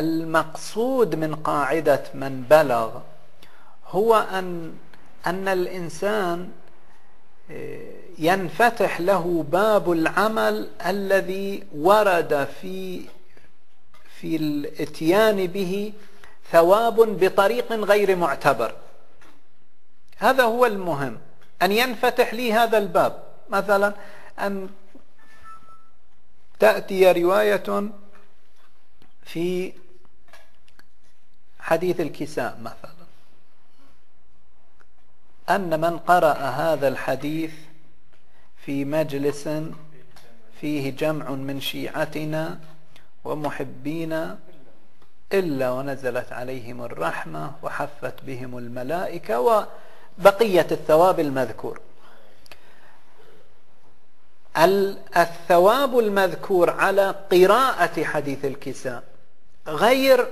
المقصود من قاعدة من بلغ هو أن أن الإنسان آه، ينفتح له باب العمل الذي ورد في في الإتيان به ثواب بطريق غير معتبر. هذا هو المهم أن ينفتح لي هذا الباب. مثلا أن تأتي رواية في حديث الكساء مثلا. أن من قرأ هذا الحديث في مجلس فيه جمع من شيعتنا ومحبينا إلا ونزلت عليهم الرحمة وحفت بهم الملائكة وبقية الثواب المذكور. الثواب المذكور على قراءة حديث الكساء غير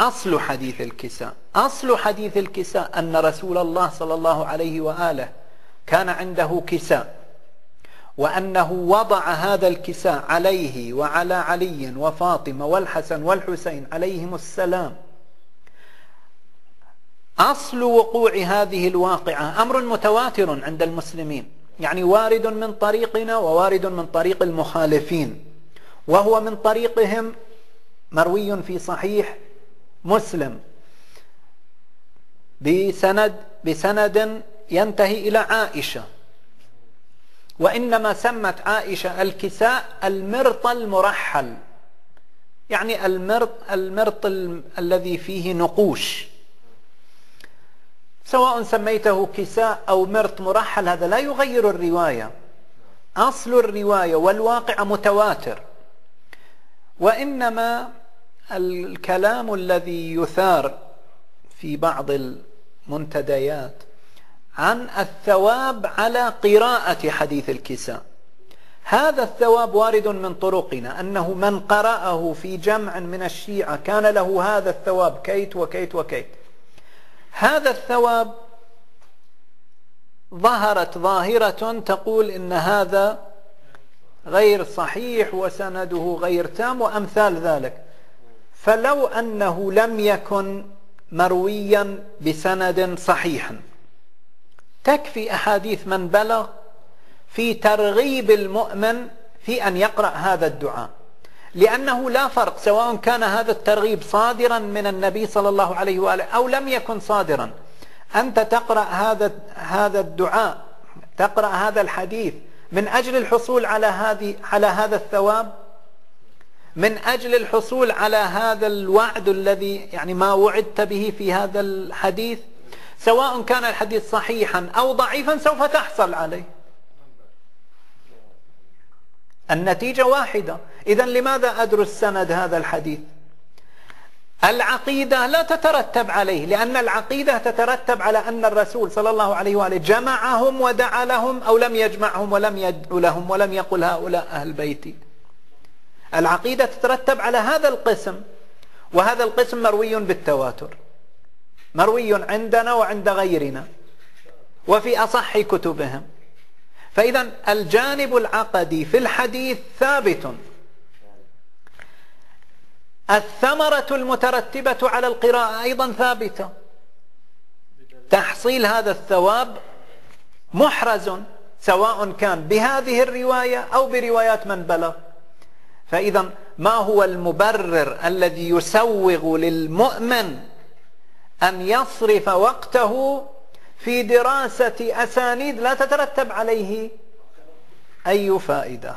أصل حديث الكساء. أصل حديث الكساء أن رسول الله صلى الله عليه وآله كان عنده كساء وأنه وضع هذا الكساء عليه وعلى علي وفاطمة والحسن والحسين عليهم السلام. أصل وقوع هذه الواقعة أمر متواتر عند المسلمين يعني وارد من طريقنا ووارد من طريق المخالفين وهو من طريقهم مروي في صحيح مسلم. بسند بسند ينتهي إلى عائشة. وإنما سمت عائشة الكساء المرط المرحل. يعني المرط المرط الذي فيه نقوش. سواء سميته كساء أو مرط مرحل هذا لا يغير الرواية. أصل الرواية والواقع متواتر. وإنما الكلام الذي يثار في بعض المنتديات عن الثواب على قراءة حديث الكساء. هذا الثواب وارد من طرقنا أنه من قرأه في جمع من الشيعة كان له هذا الثواب كيت وكيت وكيت. هذا الثواب ظهرت ظاهرة تقول إن هذا غير صحيح وسنده غير تام وأمثال ذلك. فلو أنه لم يكن مرويا بسند صحيح. تكفي أحاديث من بلغ في ترغيب المؤمن في أن يقرأ هذا الدعاء لأنه لا فرق سواء كان هذا الترغيب صادرا من النبي صلى الله عليه وآله أو لم يكن صادرا. أنت تقرأ هذا هذا الدعاء تقرأ هذا الحديث من أجل الحصول على هذه على هذا الثواب؟ من أجل الحصول على هذا الوعد الذي يعني ما وعدت به في هذا الحديث سواء كان الحديث صحيحا أو ضعيفا سوف تحصل عليه. النتيجة واحدة. إذا لماذا أدرس سند هذا الحديث؟ العقيدة لا تترتب عليه لأن العقيدة تترتب على أن الرسول صلى الله عليه وآله جمعهم ودعا لهم أو لم يجمعهم ولم يدعو لهم ولم يقل هؤلاء أهل بيتي. العقيدة تترتب على هذا القسم وهذا القسم مروي بالتواتر مروي عندنا وعند غيرنا وفي أصح كتبهم. فإذا الجانب العقدي في الحديث ثابت. الثمرة المترتبة على القراءة أيضا ثابتة. تحصيل هذا الثواب محرز سواء كان بهذه الرواية أو بروايات من بلغ. فإذا ما هو المبرر الذي يسوغ للمؤمن أن يصرف وقته في دراسة أسانيد لا تترتب عليه أي فائدة؟